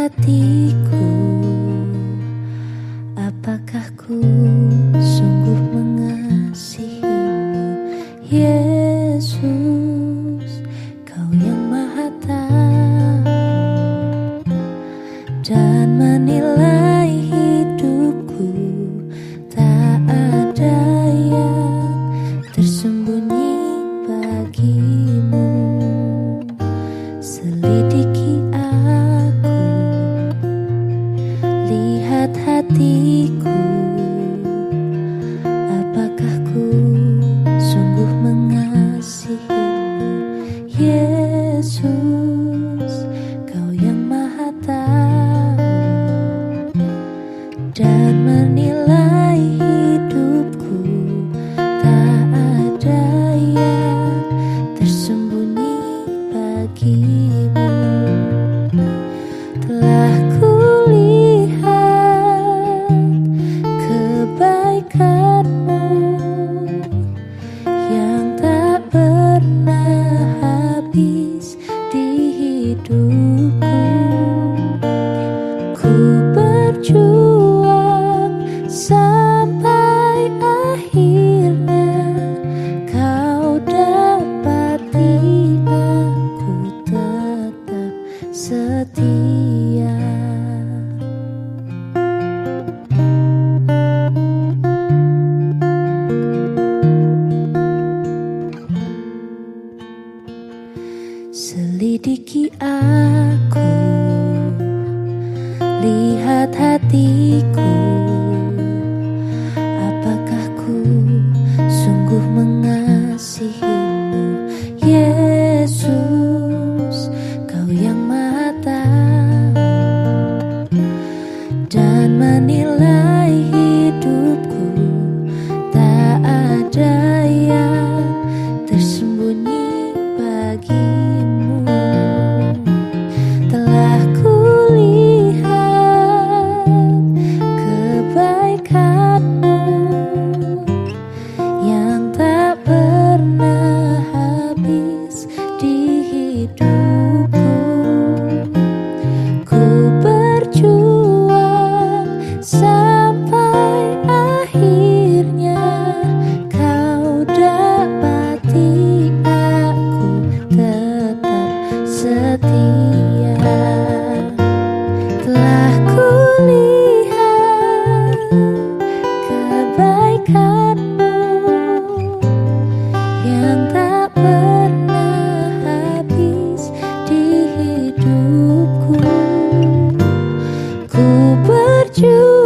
hatiku Apakah ku sungguh mengasihimu Yesus Kau yang maha tahu? Dan manis Selidiki aku Lihat hatiku. you.